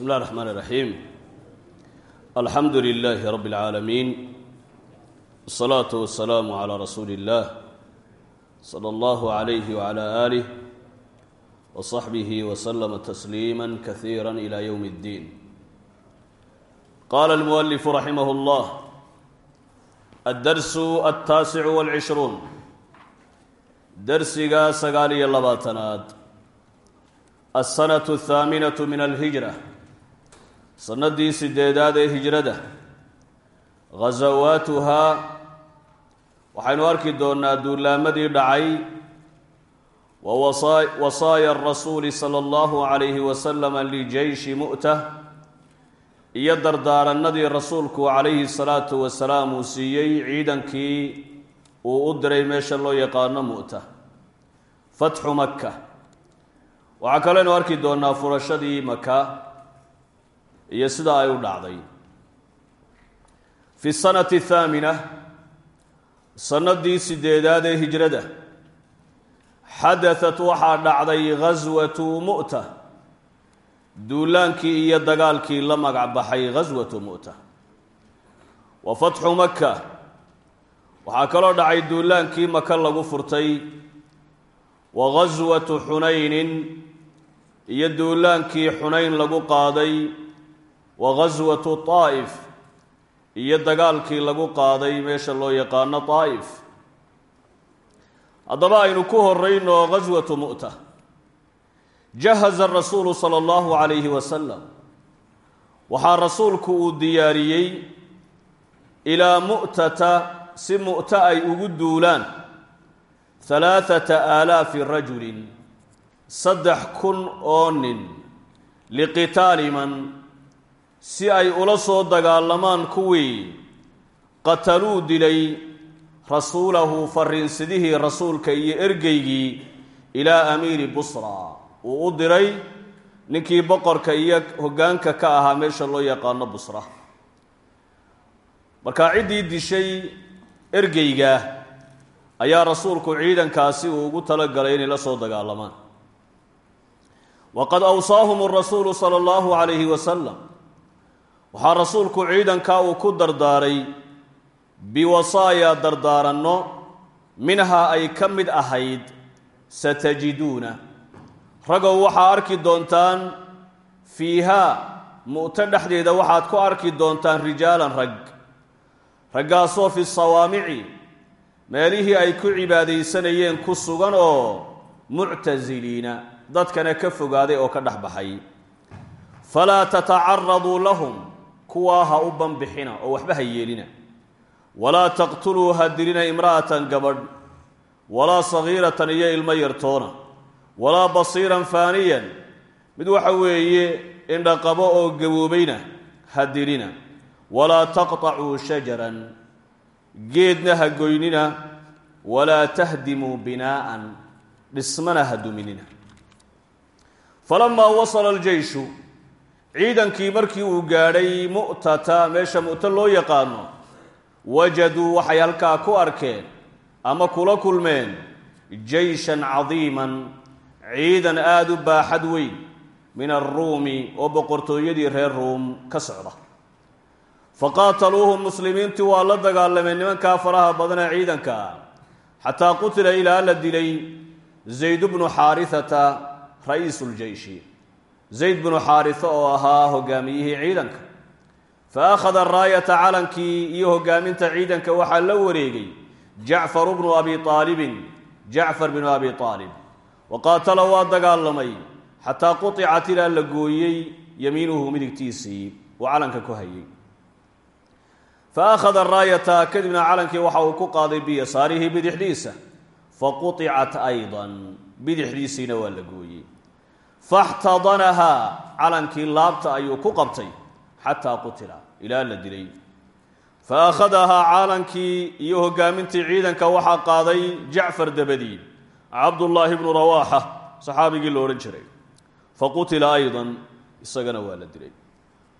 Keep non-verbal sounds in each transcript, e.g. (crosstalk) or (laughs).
بسم الله الرحمن الرحيم الحمد لله رب العالمين والصلاة والسلام على رسول الله صلى الله عليه وعلى آله وصحبه وسلم تسليما كثيرا إلى يوم الدين قال المؤلف رحمه الله الدرس التاسع والعشرون درسiga sagaal iyo labaatanaad السنة الثaaminaة min الهiجرة sanadii sideedaad ee hijrada ghasawaatuhaa waxaynu arki doonnaa duulaamadii dhacay wa wasaaya rasuuli sala allahu calayhi wasalama lijeyshi mu'ta iyo dardaaranadii rasuulku calayhi salaatu wasalaam uu siiyey ciidankii uu u diray meesha loo yaqaano mu'ta fatxu maka waxaa kaleynu arki doonnaa furashadii maka iyo sida ay u dhacday. Fi sanati athaamina sanadii sideedaad ee hijrada xadatat waxaa dhacday ghaswatu mu'ta duulaankii iyo dagaalkii la magac baxay ghaswatu mu'ta. Wa fatxu maka waxaa kaloo dhacay duulaankii maka lagu furtay. Wa ghaswatu xunaynin iyo duulaankii xunayn lagu qaaday wa ghaswatu taa'if iyo dagaalkii lagu qaaday meesha loo yaqaano taa'if haddaba aynu ku horayno ghaswatu mu'ta. Jahaza rasuulu sala allahu calayhi wasalam waxaa rasuulku uu diyaariyey ilaa mu'tata si mu'ta ay ugu duulaan halaathata aalaafi rajulin saddex kun oo nin liqitaali man si ay ula soo dagaalamaan kuwii qataluu dilay rasuulahu fariinsidihii rasuulka iyo ergeygii ilaa amiiri busra. Uu u diray ninkii boqorka iyo hoggaanka ka ahaa meesha loo yaqaano busra. Markaa ciddii dishay ergeyga ayaa rasuulku ciidankaasi uu ugu talagalay inay la soo dagaalamaan. Waqad awsaahum rasuulu sala allahu calayhi wasalam waxaa rasuulku ciidankaa uu ku dardaaray biwasaaya dardaaranno minhaa ay ka mid ahayd satajiduuna. Ragow waxaa arki doontaan fiihaa mu'to dhexdeeda waxaad ku arki doontaan rijaalan rag. Raggaasoo fi sawaamici meelihii ay ku cibaadaysanayeen ku sugan oo muctasiliina dadkana ka fogaaday oo ka dhex baxay falaa tatacaraduu lahum kuwaa ha u banbixina oo waxba ha yeelina. Walaa taqtuluu ha dilina imra'atan gabadh. Walaa sagiiratan iyo ilmo yartoona walaa basiiran faaniyan. Mid waxa weeye indhaqabo oo gaboobayna ha dilina walaa taqطacuu shajaran. Geedna ha goynina. Walaa tahdimuu binaa'an. Dhismana ha duminina falamaa wasala aljeyshu ciidankii markii uu gaadhay mu'tata meesha mu'to loo yaqaano wajaduu waxay halkaa ku arkeen ama kula kulmeen jeyshan cadiiman ciidan aada u baaxad weyn min alruumi oo boqortooyadii reer ruum ka socda. Faqaataluuhum muslimiintii waa la dagaalameen nimankaa faraha badanee ciidanka ah xataa qutila ilaa la dilay zayd bnu xaarihata ra'iisu ljeyshi zayd bnu xaariso oo ahaa hogaamiyihii ciidanka fa akhada raayata calankii iyo hogaaminta ciidanka waxaa la wareegay jacfaru bnu abi aalibin jacfar bnu abi aalib wa qaatala waa dagaalamay xataa quطicat ilaa la gooyey yamiinuhu midigtiisii uu calanka ku hayay fa akhada raayata kadibna calankii waxa uu ku qaaday biyasaarihi bidixdiisa faquطicat ayضa bidixdiisiina waa la gooyey faxtadanahaa calankii laabta ayuu ku qabtay xataa qutila ilaa la dilay fa akhadahaa calankii iyo hogaamintii ciidanka waxaa qaaday jacfar dabadii cabdullaahi bnu rawaaxa saxaabigii lo odhan jiray fa qutila aydan isagana waa la dilay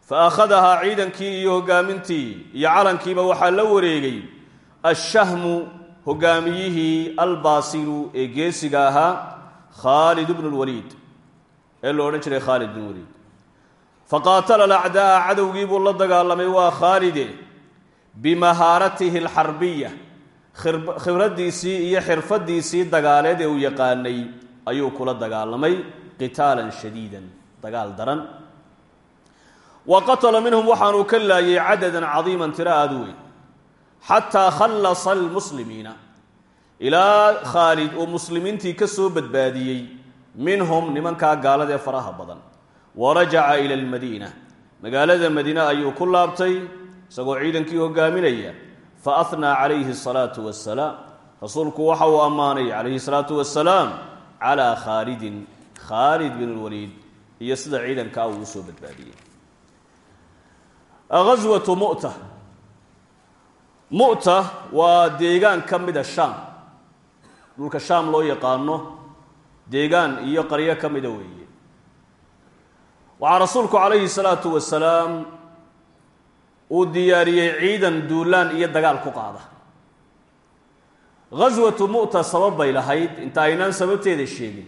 fa akhadahaa ciidankii iyo hogaamintii iyo calankiiba waxaa la wareegay ashahmu hogaamiyihii albaasilu ee geesiga ahaa khaalid bnu lwaliid ee lo odhan jiray khaalid bn waliid faqaatala alacdaa'a cadowgii buu la dagaalamay waa khaalide bimahaaratihi alxarbiya khibraddiisii iyo xirfadiisii dagaaleed ee uu yaqaanay ayuu kula dagaalamay qitaalan shadiidan dagaal daran. Wa qatala minhum waxaanuu ka laayay cadadan cadiiman tiro aada u weyn. Xataa khallasa almuslimiina ilaa khaalid uu muslimiintii ka soo badbaadiyey minhum nimankaa gaalada ee faraha badan. Wa rajaca ila almadiina. Magaalada madiine ayuu ku laabtay isagoo ciidankii hogaaminaya. Fa ahnaa calayhi asalaatu wassalaam. Rasuulku waxa uu ammaanay calayhi salaatu wassalaam calaa khaalidin khaalid bin lwaliid iyo sida ciidankaa uu u soo badbaadiyey. Ghaswatu mu'ta. Mu'ta waa deegaan ka mida shaam. Dhulka shaam loo yaqaano deegaan iyo qaryo ka mida weeye. Waxaa rasuulku calayhi salaatu wasalaam uu diyaariyey ciidan duulaan iyo dagaal ku qaada. Ghaswatu mu'ta sabab bay lahayd inta aynaan sababteeda sheegin.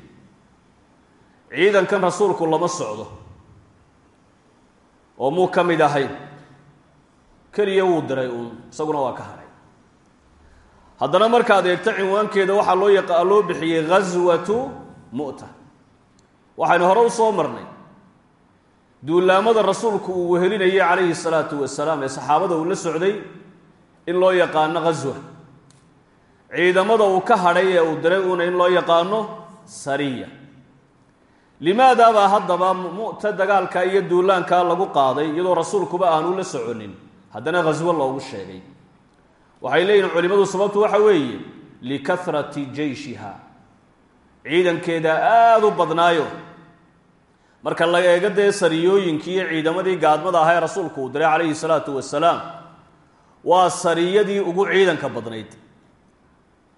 Ciidankan rasuulku lama socdo oo muu ka mid ahayn keliya wuu diray uun isaguna waa ka hadhay haddana markaad eegto cinwaankeeda waxaa loo yaqa loo bixiyey ghaswatu mu'ta. Waxaynu hore u soo marnay. Duulaamada rasuulku uu wehelinayay calayhi salaatu wasalaam ee saxaabada uu la socday in loo yaqaano ghaswa ciidamada uu ka hadhay ee uu diray uuna in loo yaqaano sariya. Limaada baa haddaba mu'ta dagaalka iyo duulaankaa lagu qaaday iyadoo rasuulkuba aanu la soconin. Haddana ghaswo loogu sheegay. Waxay leeyihiin culimmadu sababtu waxa weeye likahrati jeyshiha ciidankeeda aada u badnaayo. Marka la eego dee sariyooyinkii iyo ciidamadii gaadmada ahaa rasuulku uu diray calayhi salaatu wasalaam waa sariyadii ugu ciidanka badnayd.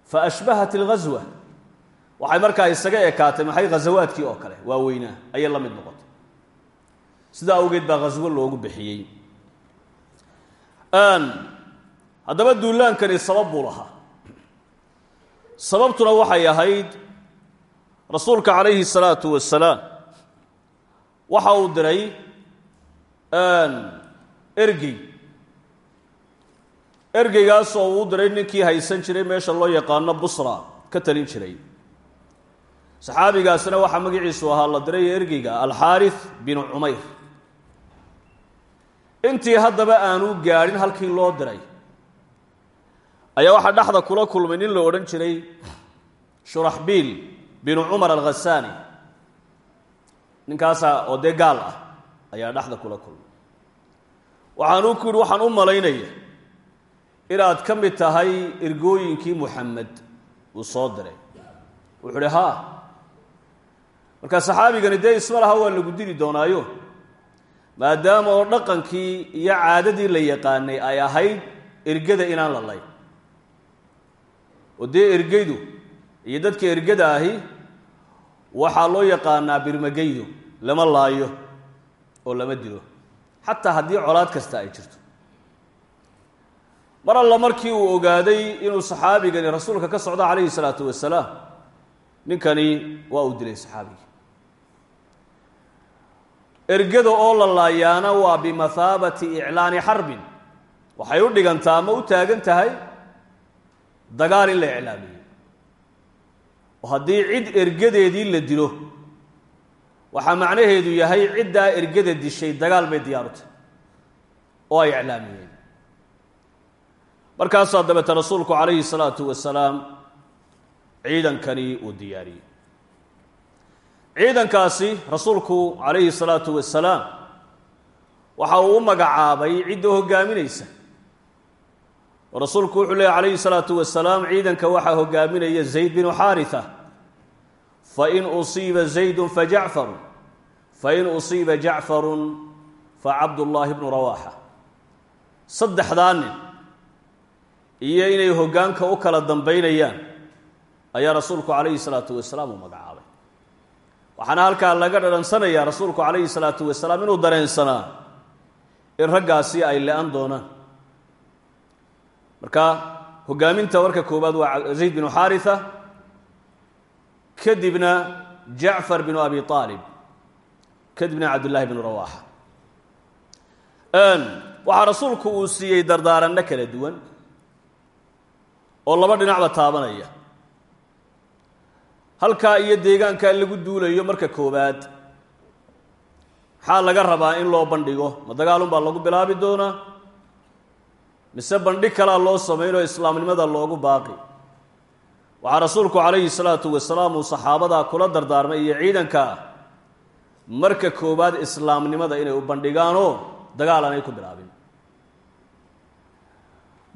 Fa ashbahat ilghaswa waxay markaa isaga ekaatay maxay ghasawaadkii oo kale? Waaweynaa ayay la mid noqotay. Sidaa awgeed baa ghaswo loogu bixiyey. Haddaba duulaankani sabab buu lahaa. Sababtuna waxay ahayd rasuulka calayhi salaatu wasalaam waxa uu diray ergey. Ergeygaasoo uu diray ninkii haysan jiray meesha loo yaqaano busra ka talin jiray. Saxaabigaasna waxaa magaciisu ahaa la diray ergeyga alxaarith binu cumayr. Intii haddaba aanu gaadhin halkii loo diray ayaa waxaa dhexda kula kulmay nin la odhan jiray shuraxbiil binu cumar alkhasaani ninkaasaa oo dee gaal ah ayaa dhexda kula kulmay. Waxaanuu ku yidhi waxaan u malaynaya inaad ka mid tahay ergooyinkii muxamed uu soo diray. Wuxuu idhi haa. Markaa saxaabigani dee isma laha waa lagu dili doonaayo. Maadaama oo dhaqankii iyo caadadii la yaqaanay ay ahayd ergada inaan la layn oo dee ergeydu iyo dadka ergada ahi waxaa loo yaqaanaa birmageydo lama laayo oo lama dilo. Xataa haddii colaad kasta ay jirto. Mar alla markii uu ogaaday inuu saxaabigani rasuulka ka socdo calayhi salaatu wasalaam ninkani waa uu dilay saxaabigii. Ergada oo la laayaana waa bimathaabati iclaani xarbin. Waxay u dhigantaa ama u taagan tahay? Dagaal in la iclaamiyey haddii cid ergadeedii la dilo waxaa macnaheedu yahay ciddaa ergada dishay dagaal bay diyaarutay oo ay iclaamiyeen. Markaasaa dabeete rasuulku calayhi salaatu wasalaam ciidankani uu diyaariyey. Ciidankaasi rasuulku calayhi salaatu wasalaam waxa uu u magacaabay cidda hogaaminaysa oo rasuulku wuxuu leeyay calayhi salaatu wasalaam ciidanka waxaa hogaaminaya zayd binu xaarisa fain usiiba zaydun fajacfarun fain usiiba jacfarun facabdullaahi bnu rawaaxa saddexdaa nin iyo inay hoggaanka u kala dambaynayaan ayaa rasuulku calayhi salaatu wasalaam uu magacaabay waxaana halkaa laga dhadhansanayaa rasuulku calayhi salaatu wasalaam inuu dareensanaa in raggaasi ay le-an doonaan marka hogaaminta warka koowaad waa zayd binu xaarisa kadibna jacfar binu abi aalib kadibna cabdullaahi bnu rawaaxa waxaa rasuulku uu siiyey dardaaranno kala duwan oo laba dhinacba taabanaya. Halkaa iyo deegaankaa lagu duulayo marka koowaad maxaa laga rabaa in loo bandhigo. Ma dagaalunbaa lagu bilaabi doonaa? Mise bandhig kalaa loo samaynoo islaamnimada loogu baaqi waxaa rasuulku calayhi salaatu wasalaam uu saxaabadaa kula dardaarmay iyo ciidanka. Marka koowaad islaamnimada inay u bandhigaanoo dagaal aanay ku bilaabin.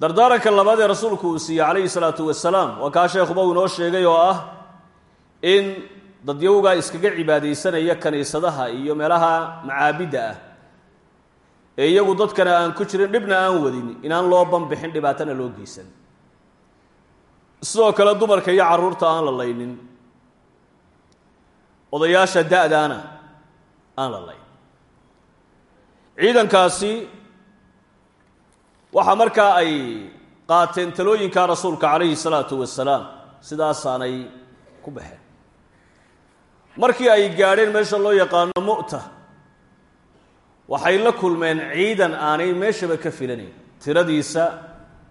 Dardaaranka labaad ee rasuulku uu siiyey calayhi salaatu wasalaam waa kaa sheekhuba uu inoo sheegay oo ah in dadyowgaa iskaga cibaadaysanaya kaniisadaha iyo meelaha macaabidda ah. Ee iyagu dadkana aan ku jirin dhibna aan wadin inaan loo banbixin dhibaatana loo geysan sidoo kale dumarka iyo carruurta aan la laynin odayaasha da-daana aan la layn ciidankaasi waxaa markaa ay qaateen talooyinka rasuulka calayhi salaatu wasalaam sidaasaanay ku baxeen. Markii ay gaadheen meesha loo yaqaano mu'ta waxay la kulmeen ciidan aanay meeshaba ka filanayn tiradiisa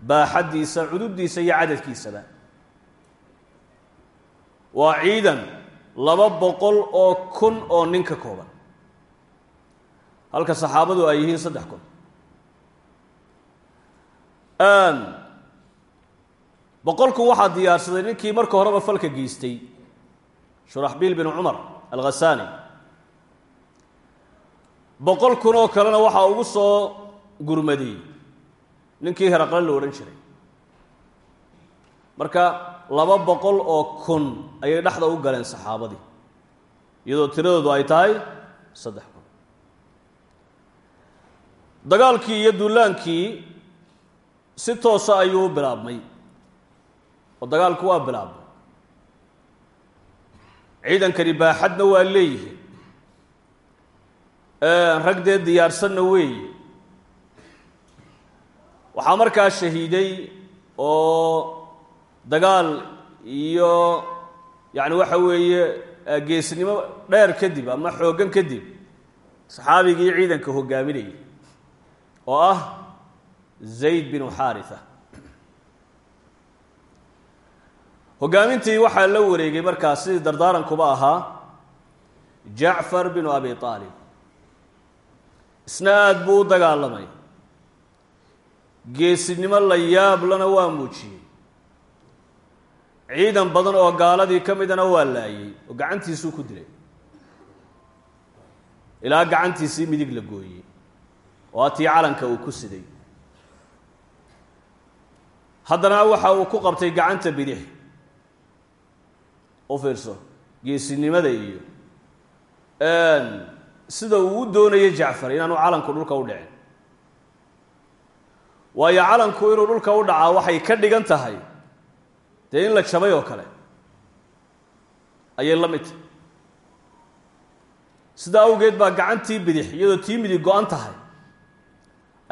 baaxaddiisa cududdiisa iyo cadadkiisaba waa ciidan laba boqol oo kun oo nin ka kooban. Halka saxaabadu ay yihiin saddex kun. Boqolku waxaa diyaarsaday ninkii marka horeba falka geystay shuraxbiil bin cumar alghasani boqol kun oo kalena waxaa ugu soo gurmaday ninkii heraqle la odhan jiray. Marka laba boqol oo kun ayay dhexda u galeen saxaabadii iyadoo tiradoodu ay tahay saddex kun. Dagaalkii iyo duulaankii si toosa ayuu u bilaabmay oo dagaalku waa bilaabmay. Ciidankani baaxadna waa leeyihiin. Rag dee diyaarsanna weeye. Waxaa markaa shahiiday oo dagaal iyo yacni waxa weeye geesnimo dheer kadib ama xooggan kadib saxaabigii ciidanka hogaaminayay oo ah zayd binu xaarisa. Hogaamintii waxaa la wareegay markaa sidii dardaarankuba ahaa jacfar binu abi aalib isna aada buu u dagaalamay. Geesinimo la yaablana waa muujiyey ciidan badan oo gaaladii ka midana waa laayey oo gacantiisuu ku dilay. Ilaa gacantiisii midig la gooyey oo atii calanka uu ku siday. Haddana waxa uu ku qabtay gacanta bidix. U fiirso geesinimada iyo sida uu u doonayay jacfar inaanu calanku dhulka u dhicin. Waayo calanku inuu dhulka u dhacaa waxay ka dhigan tahay dee in la jabay oo kale. Ayay la mid. Tahay sidaa awgeed baa gacantii bidix iyadoo tii midig go-an tahay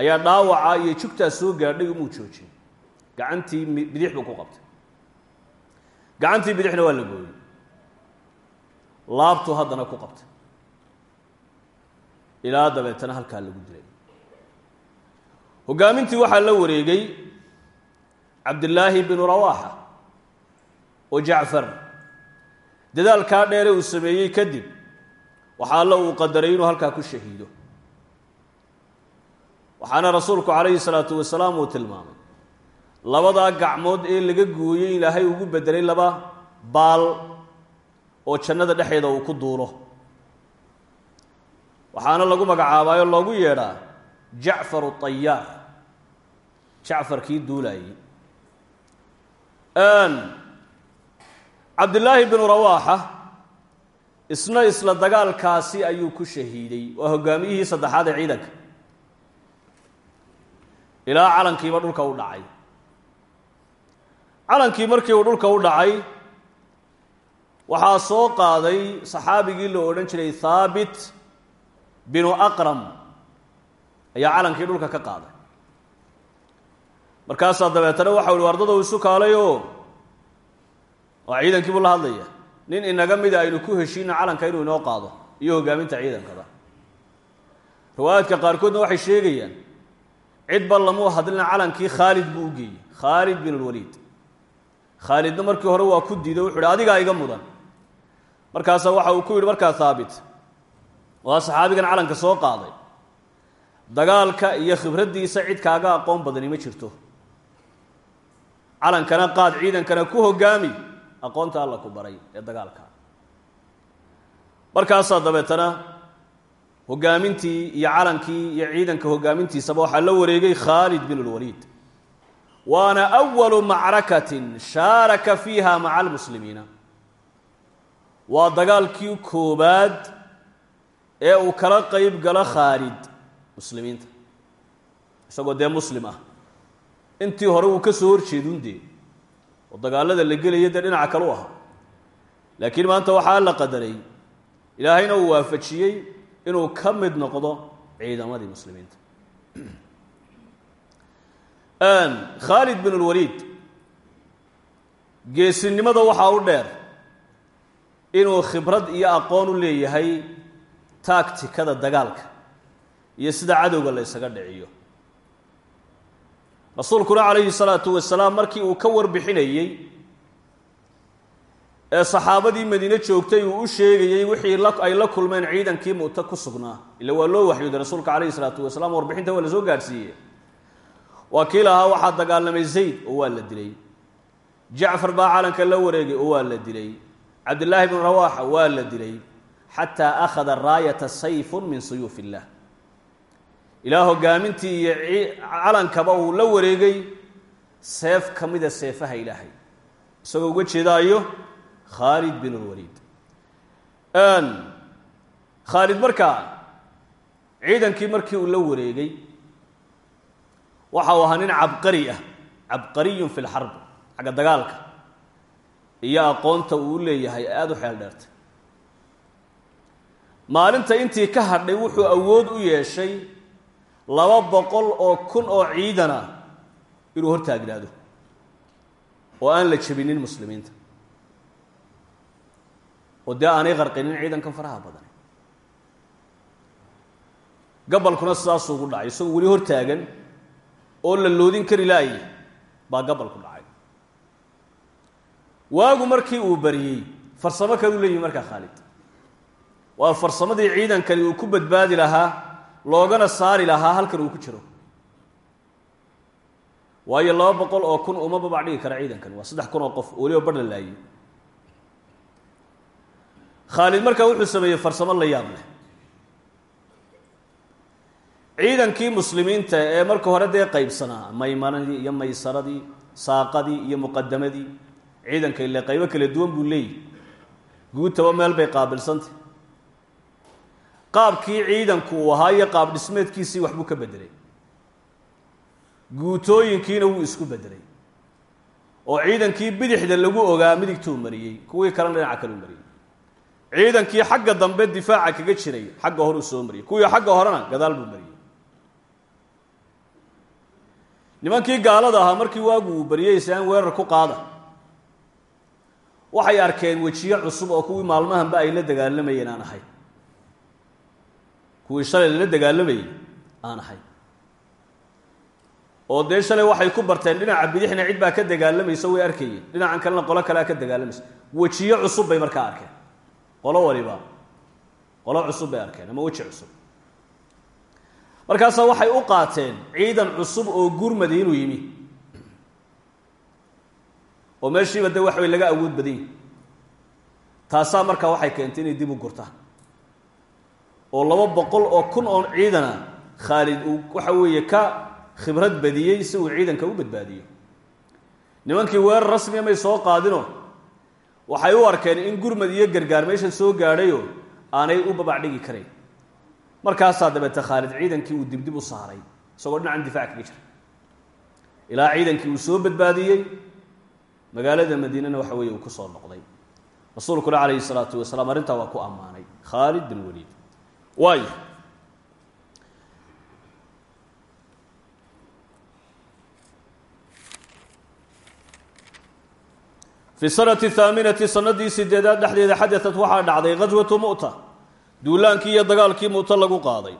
ayaa dhaawaca iyo jugtaa soo gaadhay umuu joojiyey. Gacantii bidix buu ku qabtay. Gacantii bidixna waa la gooyey. Laabtuu haddana ku qabtay. Ilaa dabeetana halkaa lagu dilay. Hogaamintii waxaa la wareegay cabdillaahi binu rawaaxa oo jacfar. Dadaalkaa dheere uu sameeyey kadib waxaa alla uu qadaray inuu halkaa ku shahiido. Waxaana rasuulku calayhi salaatu wasalaam uu tilmaamay labadaa gacmood ee laga gooyey ilaahay ugu bedelay laba baal oo jannada dhexeeda uu ku duulo. Waxaana lagu magacaabaayo loogu yeedhaa jacfaru tayaar jacfarkii duulaayey cabdillaahi binu rawaaxa isna isla dagaalkaasi ayuu ku shahiiday waa hogaamiyihii saddexaad ee ciidanka. Ilaa calankiiba dhulka u dhacay. Calankii markii uu dhulka u dhacay waxaa soo qaaday saxaabigii la odhan jiray thaabit binu aqram ayaa calankii dhulka ka qaaday. Markaasaa dabeetana waxa uhi wardada uu isu kaalay oo waa ciidankii buu la hadlaya nin inaga mida aynu ku heshiino calanka inuu inoo qaado iyo hogaaminta ciidankada riwaayaadka qaarkoodna waxay sheegayaan cidba lamuu hadlina calankii khaalid buu u geeyey khaalid bin alwaliid. Khaalidna markii hore waa ku diiday wuxu uhi adigaa iga mudan. Markaasaa waxa uu ku yidhi markaa haabit waa saxaabigan calanka soo qaaday. Dagaalka iyo khibraddiisa cid kaaga aqoon badani ma jirto. Calankana qaad ciidankana ku hogaami aqoonta alla ku baray ee dagaalka. Markaasaa dabeetana hogaamintii iyo calankii iyo ciidanka hogaamintiisaba waxaa la wareegay khaalid bin اlwaliid waana أwalu macrakatin shaaraka fiiha maca almuslimiina. Waa dagaalkii koobaad ee uu kala qeyb galo khaalid muslimiinta. Isagoo dee muslim ah. Intii hore uu ka soo horjeedun dagaalada la gelaya dee dhinaca kale u ahaa. Laakiin maanta waxaa la qadaray ilaahayna uu waafajiyey inuu ka mid noqdo ciidamadii muslimiinta. Khaalid bin اlwaliid geesinimada waxaa u dheer inuu khibrad iyo aqoon u leeyahay taagtikada dagaalka iyo sida cadowga la ysaga dhiciyo rasuulkuna calayhi salaatu wasalaam markii uu ka warbixinayey ee saxaabadii madiine joogtay uu u sheegayey wixii ay la kulmeen ciidankii mu'ta ku sugnaa. Ila waa loo waxyooday rasuulka calayhi salaatu wasalaam warbixinta waa la soo gaadhsiiyey. Waa kii lahaa waxaa dagaalamay zayd oo waa la dilay. Jacfar baa calanka la wareegay oo waa la dilay. Cabdillaahi bnu rawaaxa waa la dilay. Xataa akhada raayata sayfun min suyuuf illah ilaa hogaamintii iyo calankaba uu la wareegay seef ka mida seefaha ilaahay. Isagoo uga jeedaayo khaalid bin lwaliid khaalid markaa ciidankii markii uu la wareegay waxa uu ahaa nin cabqari ah cabqariyun fi lxarb xagga dagaalka iyo aqoonta uu leeyahay aada u xeel dheertay maalinta intii ka hadhay wuxuu awood u yeeshay laba boqol oo kun oo ciidana inuu hortaagnaado oo aan la jebinin muslimiinta. Oo dee aanay qarqinin ciidankan faraha badan gabalkuna sidaasuu ugu dhacay. Isagoo weli hortaagan oo la loodin kari laayay baa gabalku dhacay. Waagu markii uu bariyey farsamo kaluu leeyihi markaa khaalid. Waa farsamadii ciidankani uu ku badbaadi lahaa loogana saari lahaa halkan uu ku jiro. Waayo laba boqol oo kun uma babac dhigi kara ciidankani waa saddex kun oo qof oo weliba badh la laayey khaalid markaa wuxuu sameeyey farsamo la yaab leh. Ciidankii muslimiinta ee marka hore dee qaybsanaa maymanadii iyo maysaradii saaqadii iyo muqadamadii ciidanka ile qaybo kala duwan buu leeyahy guutaba meel bay qaabilsantay qaabkii ciidanku uu ahaa iyo qaab dhismeedkiisii waxbuu ka bedelay guutooyinkiina wuu isku bedelay oo ciidankii bidixda lagu ogaa midigtuu mariyey kuwii kalena dhinaca kaleu mariyey. Ciidankii xagga dambe difaaca kaga jiray xagga horeu soo mariyey. Kuwii xagga horena gadaal buu mariyey. Nimankii gaalada ahaa markii waagu uu bariyey isaan weerar ku qaada. Waxay arkeen wejiyo cusub oo kuwii maalmahanba ay la dagaalamayeen aan ahay kuwii shalay lala dagaalamayey aan ahay. Oo dee shalay waxay ku barteen dhinaca bidixna cid baa ka dagaalamaysa way arkayeen. Dhinacan kalena qolo kalea ka dagaalamaysa wejiyo cusub bay markaa arkeen. Qolo waliba qolo cusub bay arkeen ama weji cusub. Markaasaa waxay u qaateen ciidan cusub oo gurmadi inuu yimi. Oo meeshiiba de wax way laga awood badan yihi taasaa markaa waxay keentay inay dib u gurtaan oo laba boqol oo kun oo ciidana khaalid uu waxa weeye ka khibrad badiyey si uu ciidanka u badbaadiyo. Nimankii weerar rasmiya may soo qaadino waxay u arkeen in gurmad iyo gargaar meeshan soo gaadhayo aanay u babac dhigi karayn markaasaa dabeete khaalid ciidankii uu dibdib u saaray isagoo dhinacan difaac kaga jira ilaa ciidankii uu soo badbaadiyey magaalada madiinana waxa weeye uu ku soo noqday. Rasuulkuna calayhi salaatu wasalaam arrintaa waa ku ammaanay. Khaalid bin waliid waayo fi sanati haaminati sanadii sideedaad dhexdeeda xadatat waxaa dhacday ghaswatu mu'ta duulaankii iyo dagaalkii mu'ta lagu qaaday.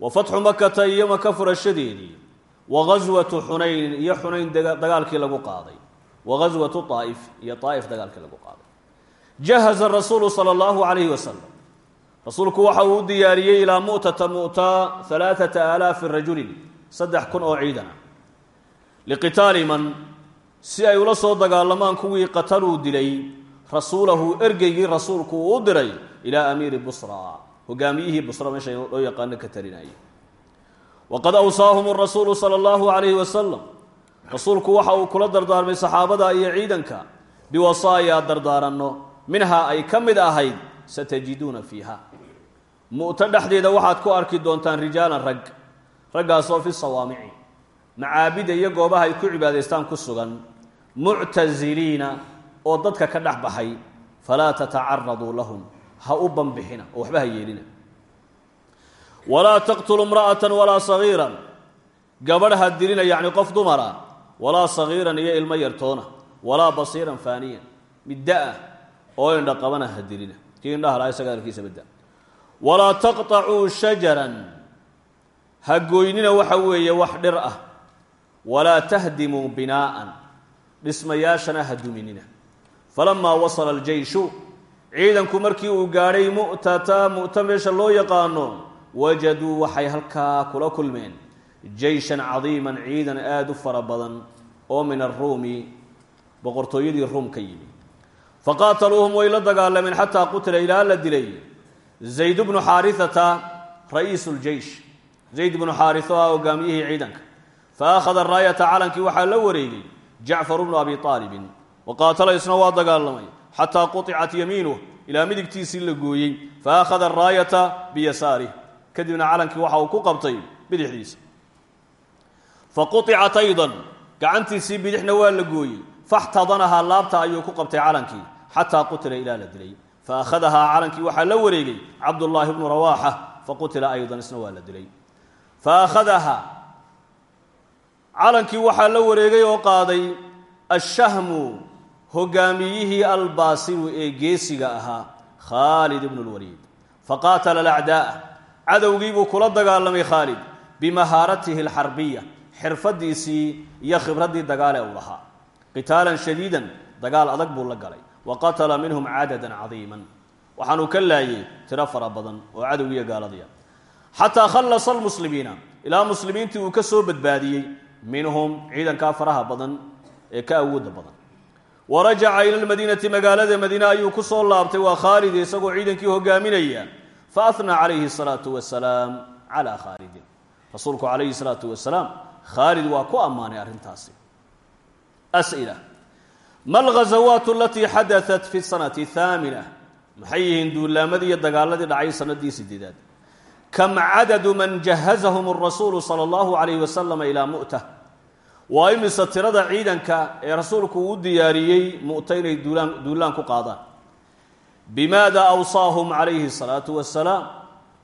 Wa fatxu makata iyo maka furashadeedii wa ghaswatu xunayn iyo xunayn dagaalkii lagu qaaday. Wa ghaswatu daa'if iyo daa'if dagaalkii lagu qaaday. Jahaza rasuulu sala allahu calayhi wasalam rasuulku waxa uu u diyaariyey ilaa mu'tata mu'ta halaaata aalaafi rajulin saddex kun oo ciidan ah liqitaali man si ay ula soo dagaalamaan kuwii qataluu dilay rasuulahu ergeygii rasuulku uu u diray ilaa amiiri busra hogaamiyihii busra meesha loo yaqaano ka talinayay waqad awsaahum rasuulu sala allahu calayhi wasalam rasuulku waxa uu kula dardaarmay saxaabada iyo ciidanka biwasaaya dardaaranno minhaa ay ka mid ahayd satajiduuna fiiha mu'to dhexdeeda waxaad ku arki doontaan rijaalan rag. Raggaasoo fi sawaamici. Macaabida iyo goobaha ay ku cibaadaystaan ku sugan. Muctasiliina oo dadka ka dhex baxay. Falaa tatacaraduu lahum. Ha u banbixina oo waxba ha yeelina. Walaa taqtulu imra'atan walaa sagiiran gabadh ha dilina yacni qof dumara. Walaa sagiiran iyo ilmo yartoona. Walaa basiiran faaniyan midda-ah oo indha qabana ha dilina. Kii indhaha laha isaga alkiisa badda walaa taqطacuu shajaran. Ha goynina waxa weeye wax dhir ah. Walaa tahdimuu binaa'an dhismayaashana ha duminina. Falamaa wasala aljeyshu ciidanku markii uu gaadhay mu'tata mu'ta meesha loo yaqaano wajaduu waxay halkaa kula kulmeen. Jeyshan cadiiman ciidan aada u fara badan oo min aruumi boqortooyadii ruum ka yimi faqaataluuhum way la dagaalameen xataa qutila ilaa la dilay zayd bnu xaariata ra'iisu ljeish zayd bnu xaarisa ah hogaamiyihii ciidanka. Fa akhada raayata calankii waxaa la wareegay jacfaru bnu abi aalibin wa qaatala isna waa dagaalamay xataa quطicat yamiinuh ilaa midigtiisii la gooyey. Fa akhada araayata biyasaarih kadibna calankii waxa uu ku qabtay bidixdiisa. Fa quطicat aydan gacantiisii bidixna waa la gooyey. Faxtadanahaa laabta ayuu ku qabtay calankii xataa qutila ilaa la dilay fa akhadahaa calankii waxaa la wareegay cabdullaahi bnu rawaaxa faqutila aydan isna waa la dilay fa akhadaha calankii waxaa la wareegay oo qaaday ashahmu hogaamiyihii albaasiru ee geesiga ahaa khaalid ibnu lwaliid faqaatala alacdaa'a cadowgiibuu kula dagaalamay khaalid bimahaaratihi alxarbiya xirfadiisii iyo khibraddii dagaale uu lahaa qitaalan shadiidan dagaal adag buu la galay wa qatala minhum cadadan cadiiman waxaanuu ka laayay tiro fara badan oo cadowgiiyo gaaladiya xataa khallasa almuslimiina ilaa muslimiintii uu ka soo badbaadiyey minhum ciidankaa faraha badan ee ka awooda badan wa rajaca ila lmadiinati magaalada madiine ayuu ku soo laabtay waa khaalid isagoo ciidankii hogaaminaya fa ahnaa calayhi salaatu wasalaam calaa rasuulku calayhi salaatu wasalaam khaalid waa ku ammaanay arrintaasi ma alghazawaat alatii xadaat fi sanati haamina maxay yihiin duulaamadii iyo dagaaladii dhacay sanadii sideedaad kam cadadu man jahazahum rasuulu sala allahu calayhi wasalama ilaa mu'ta waa imise tirada ciidanka ee rasuulku uu diyaariyey mu'ta inay duulaan ku qaadaan bimaada awsaahum calayhi salaatu wasalaam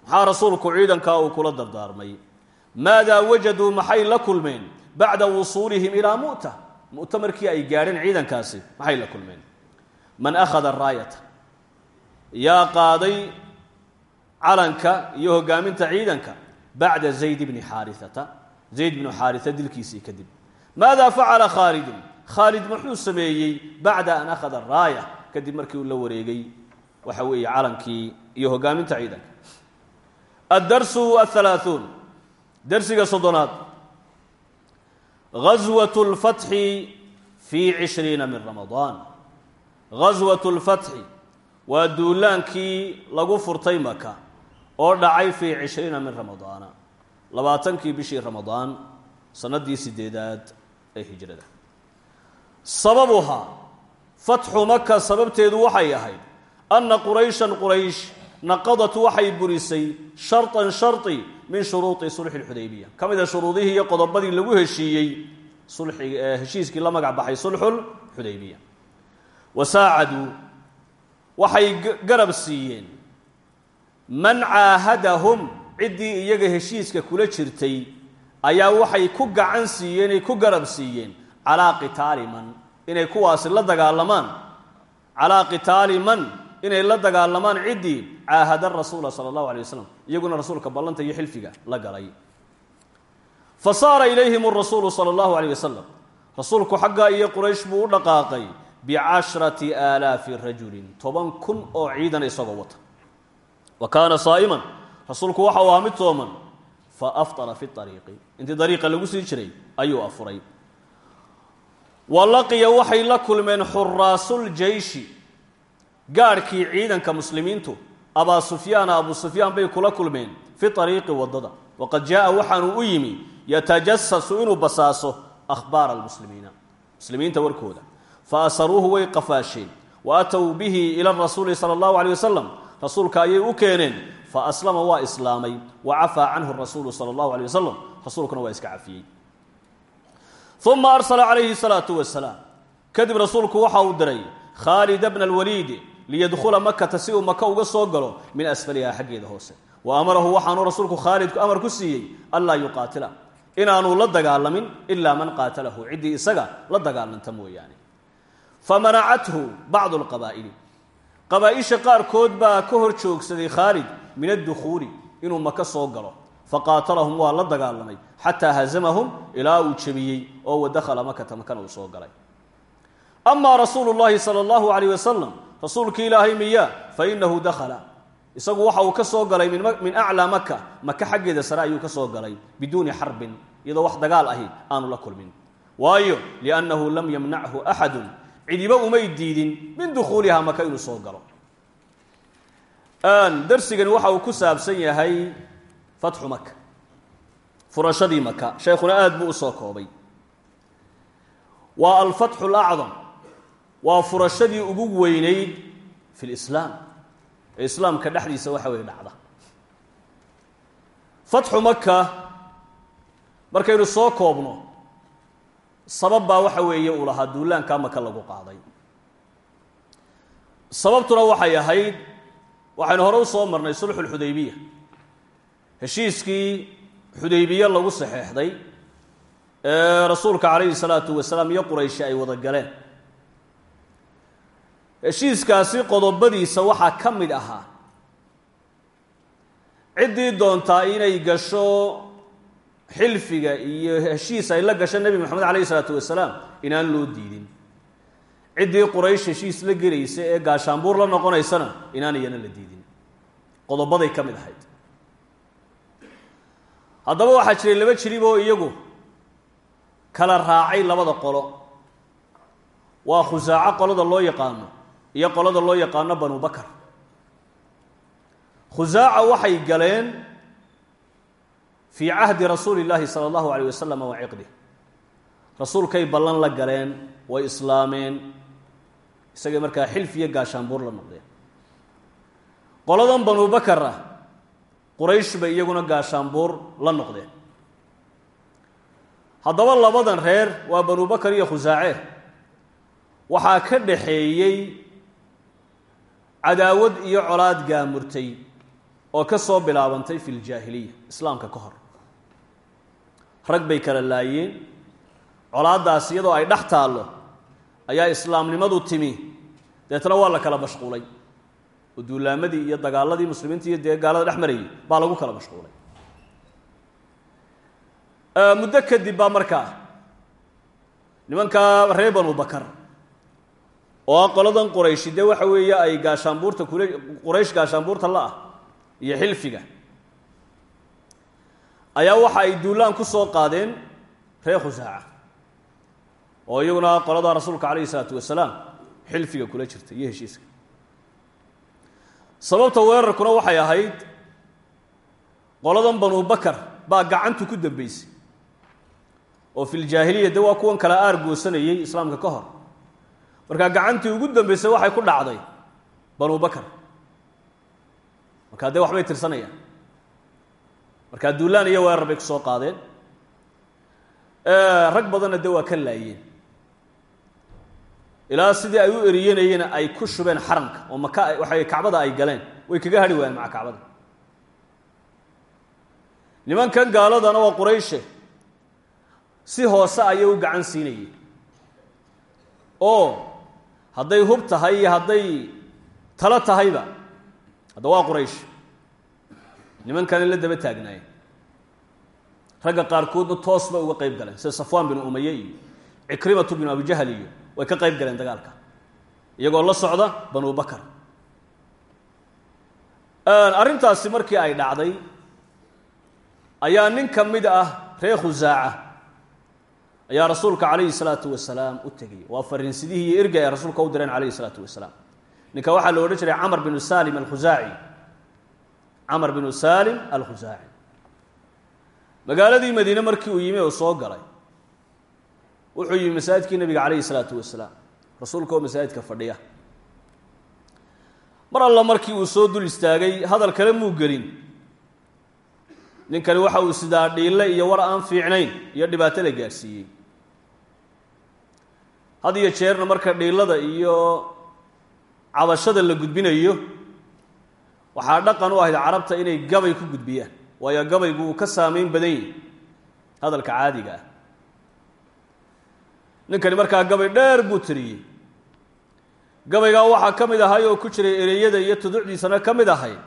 maxaa rasuulku ciidankaa uu kula dardaarmay maadaa wajaduu maxay la kulmeen bacda wusuulihim ilaa mu'ta mu'ta markii ay gaadheen ciidankaasi maxay la kulmeen? Man akhada raayata. Yaa qaaday calanka iyo hogaaminta ciidanka bacda zayd bni xaariata zayd bnu xaarisa dilkiisii kadib. Maada facala khaalidun khaalid muxuu sameeyey bacda an akhada raaya kadib markii uu la wareegay waxa weeye calankii iyo hogaaminta ciidanka. Addarsu athalaathuun darsiga soddonaad ghaswat lfatxi fi cishriina min ramadaan ghaswat lfatxi waa duulaankii lagu furtay maka oo dhacay fii cishriina min ramadaana labaatankii bishii ramadaan sanadii sideedaad ee hijrada. sababuhaa fatxu maka sababteedu waxay ahayd anna qurayshan quraysh naqadat waxay burisay sharطan sharطi min shuruuطi sulxi اxudaybiya ka mida shuruudihii iyo qodobadii lagu heshiiyey heshiiskii la magac baxay sulxu xudaybiya wa saacaduu waxay garab siiyeen man caahadahum ciddii iyaga heshiiska kula jirtay ayaa waxay ku gacan siiyeen ay ku garab siiyeen calaa qitaali man inay kuwaasi la dagaalamaan calaa qitaali man inay la dagaalamaan ciddii caahada rasuula sala allahu alay wasalam iyaguna rasuulka ballanta iyo xilfiga la galay. Fa saara ilayhim rasuulu sala allahu alayh wasalam rasuulku xaggaa iyo quraysh buu u dhaqaaqay bicashrati aalaafi rajulin toban kun oo ciidan isagoo wata. Wa kaana saa'iman. Rasuulku waxa uu ahaa mid sooman. Fa aftara fi ariiqi intii dariiqa lagu sii jiray ayuu afuray. Wa laqiya waxay la kulmeen xuraasulljeyshi gaadhkii ciidanka muslimiintu abaa sufyaana abu sufyaan bay kula kulmeen fi ariiqi waddada. Waqad jaaa waxaanu u yimi yatajasasu inuu basaaso akhbaara almuslimiina muslimiinta warkooda. Fa asaruuhu way qafaasheen wa atow bihi ila rasuuli sala allahu aleyh wasalam rasuulka ayay u keeneen fa aslama waa islaamay wa cafaa canhu rasuulu sala allahu aleyh wasalam rasuulkuna iska cafiyey. Uma arsala calayhi salaatu wasalaam kadib rasuulku waxa uu diray khaalida bna alwaliidi liyadkhula makata si uu uga soo galo min asfaliha xaggeeda hoose. Wa amarahu waxaanuu rasuulku khaalidku amar ku siiyey anlaa yuqaatila. Inaanu la dagaalamin ilaa man qaatalahu. Ciddii isaga la dagaalanta mooyaane. Famanacathu bacdu lqabaa'ili qabaa-isha qaarkood baa ka hor joogsaday khaalid min addukhuuli inuu maka soo galo. Faqaatalahum waa la dagaalamay xataa hazamahum ilaa uu jebiyey oo wadakhala makata makana soo galay. Amaa rasuulu llahi sala allahu alayh rasuulki ilaahay miya fa inahu dakhala. Isagu waxa uu ka soo galay min aclaa maka maka xaggeeda sare ayuu ka soo galay biduuni xarbin iyadoo wax dagaal ahi aanu la kulmin. Waayo liannahu lam yamnachu axadun cidiba umay diidin min dukhuuliha maka inuu soo galo. Darsigani waxa uu ku saabsan yahay fatxu maka furashadii maka sheekhuna aad buu u soo koobay. Waa alfatxu alacdam waa furashadii ugu weynayd fi lislaam ee islaamka dhexdiisa waxa weeye dhacda. Fatxu maka markaynu soo koobno sabab baa waxa weeye uu lahaa duulaankaa maka lagu qaaday. Sababtuna waxay ahayd waxaynu hore u soo marnay sulxu lxudaybiya heshiiskii xudaybiye lagu saxeexday ee rasuulka calayhi salaatu wasalaam iyo qurayshi ay wada galeen heshiiskaasi qodobadiisa waxaa ka mid ahaa. Ciddii doontaa inay gasho xilfiga iyo heshiis ay la gasho nebi moxamed calayhi salaatu wasalaam inaan loo diidin. Ciddii quraysh heshiis la gelaysa ee gaashaanbuur la noqonaysana inaan iyana la diidin. Qodobaday ka mid ahayd. Haddaba waxaa jiray laba jirib oo iyagu kala raacay labada qolo. Waa khusaaco qolada loo yaqaano iyo qolada loo yaqaano banu bakar. Khusaaca waxay galeen fii cahdi rasuuli llaahi sala allahu alayh wasalam wa ciqdih rasuulkay ballan la galeen way islaameen isagay markaa xilfiyo gaashaanbuur la noqdeen. Qoladan banu bakar ah quraysh bay iyaguna gaashaanbuur la noqdeen. Haddaba labadan reer waa banu bakar iyo khusaace waxaa ka dhaxeeyey cadaawad iyo colaad gaamurtay oo ka soo bilaabantay fi ljaahiliya islaamka ka hor. Rag bay kala laayeen. Colaaddaas iyadoo ay dhex taallo ayaa islaamnimadu timi. Deetna waa la kala mashquulay. Oo duulaamadii iyo dagaaladii muslimiinta iyo dee gaalada dhex marayay baa lagu kala mashquulay. Muddo kadib baa markaa nimankaa reer banu bakar oo ah qoladan qurayshi dee waxa weeye ay gaashaanbuurta quraysh gaashaanbuurta la ah iyo xilfiga ayaa waxa ay duulaan ku soo qaadeen reer khusaaca oo iyaguna qolada rasuulka calayhi isalaatu wasalaam xilfiga kula jirta iyo heshiiska. Sababta weerarkuna waxay ahayd qoladan banu bakar baa gacantu ku dambeysay oo filjaahiliya dee waa kuwan kala aar goosanayey islaamka ka hor markaa gacantii ugu dambeysay waxay ku dhacday banu bakar. Markaa dee waxbay tirsanayaan. Markaa duulaan iyo weerar bay ku soo qaadeen. Rag badanna dee waa ka laayeen. Ilaa sidii ay u eriyanayeen ay ku shubeen xaramka oo maka waxay kacbada ay galeen. Way kaga hadhi waayeen maca kacbada nimankan gaaladana waa qurayshe. Si hoose ayay u gacan siinayeen. Oo hadday hub tahay iyo hadday talo tahayba hadda waa quraysh. Nimankani la daba taagnaayeen ragga qaarkoodna toos bay uga qayb galeen sida safwaan binu umaye iyo cikrimatu binu abijahal iyo way ka qayb galeen dagaalka. Iyagoo la socda banu bakar. Arrintaasi markii ay dhacday ayaa nin ka mid ah reer khusaaca ayaa rasuulka calayhi salaatu wasalaam u tegay waa fariinsidihii iyo erga ay rasuulka u direen calayhi salaatu wasalaam. Ninka waxaa la odhan jiray camar binu salim alkhusaaci camar binu salim alkhusaaci magaaladii madiine markii uu yimi oo soo galay wuxuu yimi masaajidkii nabiga calayhi salaatu wasalaam. Rasuulka oo masaajidka fadhiya. Mar alla markii uu soo dul istaagay hadal kale muu gelin. Ninkani waxa uu sidaa dhiille iyo war aan fiicnayn iyo dhibaato la gaadhsiiyey had iyo jeerna marka dhiillada iyo cabashada la gudbinayo waxaa dhaqan u ahayd carabta inay gabay ku gudbiyaan waayo gabaygu uu ka saameyn badan yahi hadalka caadiga ah. Ninkani markaa gabay dheer buu tiriyey. Gabaygaa waxaa ka mid ahay oo ku jiray ereyada iyo tuducdiisana ka mid ahayd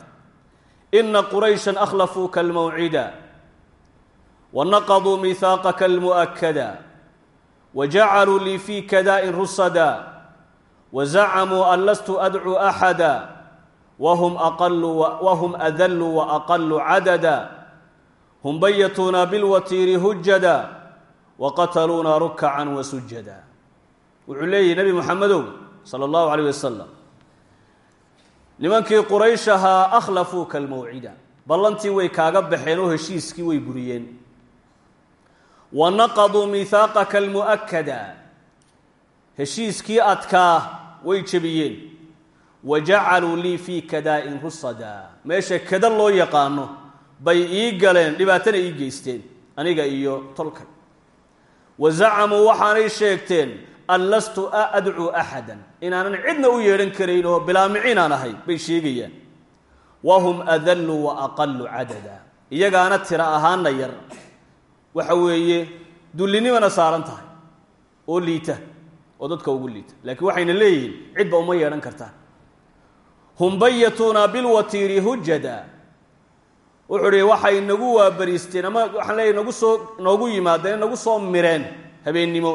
ina qurayshan akhlafuuka almawcida wa naqaduu mihaaqaka almu'akada wa jacaluu lii fiika daa'in rusada wa zacamuu an lastu adcuu axada wahum adalluu wa aqaluu cadada hum bayatuuna bilwatiiri hujada wa qataluuna rukacan wa sujada wuxuu leeyahy nebi moxamedow sala allahu calayh wasalam nimankii quraysh ahaa akhlafuuka almawcida ballantii way kaaga baxeen oo heshiiskii way buriyeen wa naqaduu mihaaqaka almu'akada heshiiskii adkaa way jebiyeen wa jacaluu lii fiika daa'in rusada meesha kada loo yaqaano bay ii galeen dhibaatana ii geysteen aniga iyo tolkan wa zacamuu waxaanay sheegteen an lastu adcuu axada inaanan cidna u yeedhan karayn oo bilaamiciinaan ahay bay sheegayaan wahum adalluu wa aqalu cadada iyagaana tira ahaana yar waxa weeye dullinimana saaran tahay oo liita oo dadka ugu liita. Laakiin waxayna leeyihiin cidba uma yeedhan kartaan. Hum bayatuuna bilwatiiri hujada wuxuu hi waxay nagu waabariisteen ama waxaan leeyahy nagu soo noogu yimaadeen nagu soo mireen habeennimo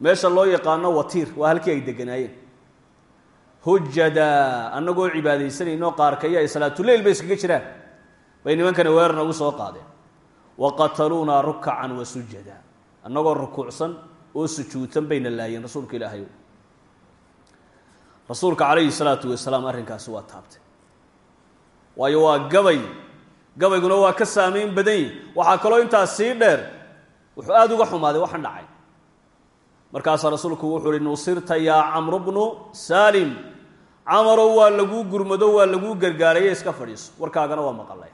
meesha loo yaqaano watiir waa halkii ay deganaayeen. Hujada annagoo cibaadaysanayno qaarkaya ay salaatuleyl bay iskaga jiraan. Bay nimankana weerar nagu soo qaadeen wa qataluunaa rukacan wa sujada annagoo rukuucsan oo sujuudsan bayna laayeen rasuulka ilaahay rasuulka calayhi salaatu wasalaam arrinkaasi waa taabtay waayo waa gabay gabayguna waa ka saameyn badan yihi waxaa kaloo intaas sii dheer wuxuu aada uga xumaaday waxaan dhacay markaasaa rasuulku wuxuu uhi nusirta yaa camru bnu salim camarow waa laguu gurmado waa laguu gargaaraye iska fadhiiso warkaagana waa maqalay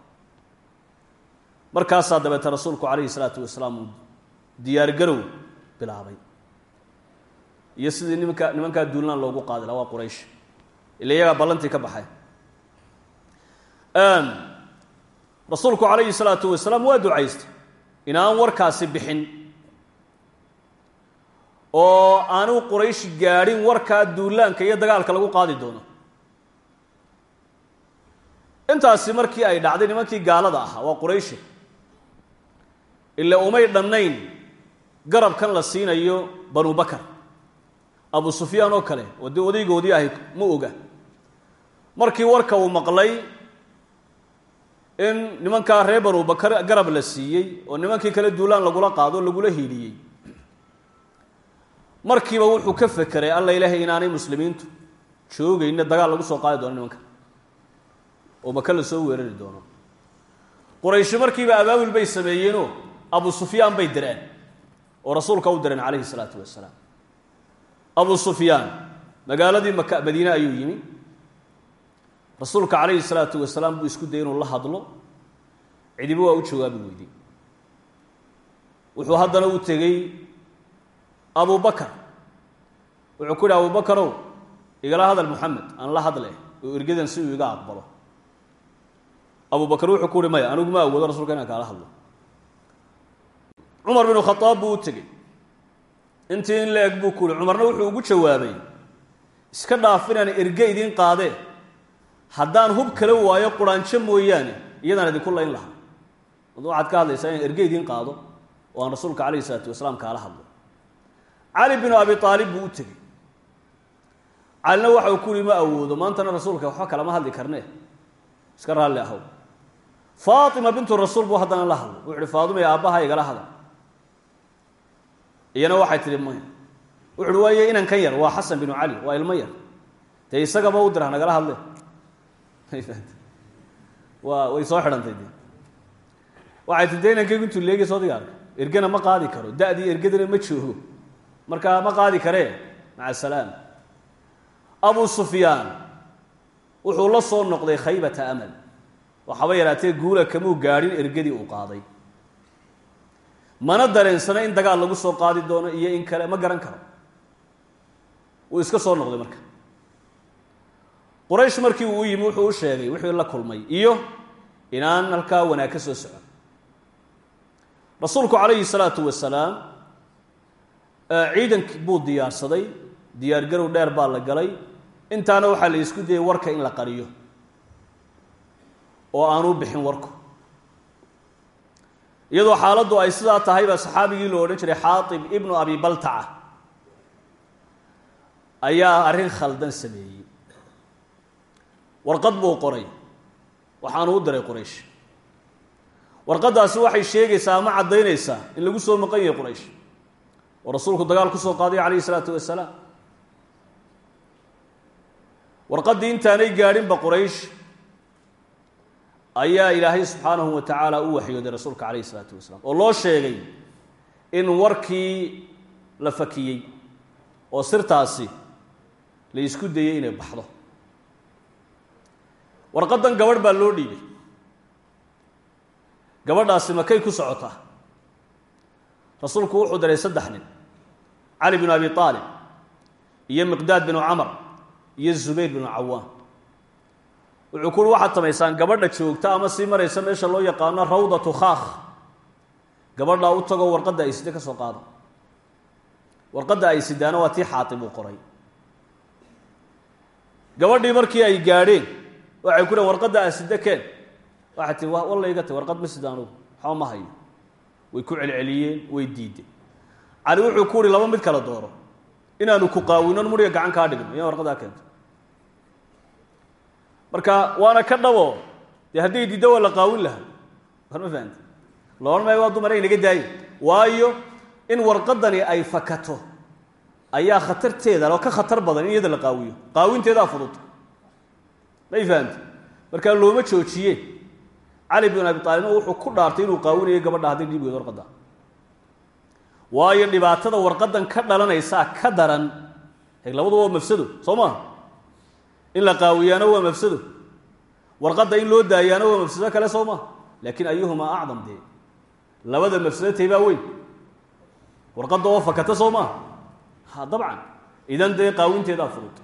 markaasaa dabeete rasuulku calayhi salaatu wasalaam uu diyaargarow bilaabay. Iyo sidii nimanka nimankaa duulaan loogu qaadi laha waa quraysh. Ila iyagaa ballantii ka baxay. Rasuulku calayhi salaatu wasalaam waa ducaystay. Inaan warkaasi bixin oo aanu quraysh gaadhin warkaa duulaanka iyo dagaalka lagu qaadi doono. Intaasi markii ay dhacday nimankii gaalada ahaa waa qurayshi ila umay dhannayn garabkan la siinayo banu bakar. Abu sufyaan oo kale oo dee odaygoodii ma oga. Markii warka uu maqlay in nimankaa reer banu bakar garab la siiyey oo nimankii kale duulaan lagula qaado o lagula hiiliyey. Markiiba wuxuu ka fekeray alla ilaahay inaanay muslimiintu joogayna dagaal lagu soo qaadi doono nimanka. Oo maka la soo weerari doono. Qurayshi markiiba abaabul bay sameeyeenoo abu sufyaan bay direen oo rasuulka u direen calayhi salaatu wasalaam abu sufyaan magaaladii maka madiine ayuu yimi. Rasuulka calayhi salaatu wasalaam buu isku dayay inuu la hadlo. Cidibo waa u jawaabi weyday wuxuu haddana u tegey abu bakar. Wuxuu ku yidhi abu bakarow igala hadal moxamed aan la hadle oo ergadan si uu iga aqbalo. Abu bakar wuxuu ku uhi anigu ma awoodo rasulka inaan kaala hadlo cumar binu khadaab buu u tegey. Intii in la eg buu ku uhi cumarna wuxuu ugu jawaabay iska dhaaf inaan erge idiin qaadee haddaan hub kala waayo quraanjo mooyaane iyadaan idinku layn lahaa. Ad waxaad ka hadlaysaa inaan erge idiin qaado oo aan rasuulka calayhi isalaatu wasalaam kaala hadlo. Cali binu abi aalib buu u tegey. Calina waxa uu ku yihi ma awoodo maantana rasuulka waxba kalama hadli karnee iska raalli ahow. Faatima bintu rasuul buu haddana la hadlay. Wuxu uhi igala hadal iyana waxay tihi maya wuxu uhi waaye inan kan yar waa xasan binu cali waa ilmo yar. Dee isagaba u dirah nagala hadle. (laughs) Waa way soo xidhantay de waxay tii dee inankaygu intuu soo digaarka ergena ma qaadi karo. Da-dii ergadana ma joogo. Markaa ma qaadi karee maca salaam. Abu sufyaan wuxuu la soo noqday khaybata amal. Waxaaba yaraatee guula kamuu gaadhin ergadii uu qaaday mana dareensana in dagaal lagu soo qaadi doono iyo in kale ma garan karo. Wuu iska soo noqday marka. Quraysh markii uu yimi wuxuu u sheegay wixii la kulmay iyo inaan halkaa wanaag ka soo socon. Rasuulku calayhi salaatu wasalaam ciidankii buu diyaarsaday diyaargarow dheer baa la galay. Intaana waxaa la isku dayay warka in la qariyo oo aanu bixin warku iyadoo xaaladdu ay sidaa tahay baa saxaabigii loo odhan jiray xaatib ibnu abi baltaca. Ayaa arrin khaldan sameeyey. Warqad buu qoray. Waxaanu u diray quraysh. Warqaddaasi waxay sheegaysaa ama caddaynaysaa in lagu soo maqan yahay quraysh. Oo rasuulku dagaal ku soo qaaday calayhi isalaatu wasalaam warqaddii intaanay gaadhinba quraysh ayaa ilaahay subxaanahu wa tacaala u waxyooday rasuulka calayhi isalaatu wasalaam oo loo sheegay in warkii la fakiyey oo sirtaasi la isku dayey inay baxdo. Warqaddan gabadh baa loo dhiibay. Gabadhaasi makay ku socotaa. Rasuulku wuxuu diray saddex nin cali binu abi aalib iyo miqdaad binu camar iyo zubayr binu cawaan wuxuu ku uhi waxaad samaysaan gabadha joogta ama sii maraysa meesha loo yaqaano rawdatu khaakh gabadhaa u tagoo warqadda ay side ka soo qaada warqadda ay sidaana waa tii xaatib uu qoray. Gabadhii markii ay gaadheen waxay ku dhaheen warqadda aside keen. Waxay tii walla iga tay warqad ma sida anugu way ku celceliyeen way diideen. Cali wuxuu ku laba mid kala dooro. Inaanu ku qaawinon muriga gacan kaa dhigno. Iyaa warqadaa keento marka waana ka dhabo dee hadday diiddo waa la qaawin lahaa war ma fahamti loodhan maayo waa dumar inaga daaye waayo in warqadani ay fakato ayaa khatarteeda oo ka khatar badan in iyada la qaawiyo. Qaawinteedaa fudud may fahamti markaa looma joojiyeen cali bin abi aalibna wuxuu ku dhaartay inuu qaawinayo gabadha hadday dhiib weydo warqadda. Waayo dhibaatada warqadan ka dhalanaysaa ka daran. Heg labaduba mafsado soo maaha in la qaawiyaano waa mafsado. Warqadda in loo daayaano waa mafsado kale soo maaha laakiin ayuhumaa dee. Labada mafsadatay baa weyn. Warqadda oo fakata soo ha dabcan. Idan dee qaawinteedaa fudud.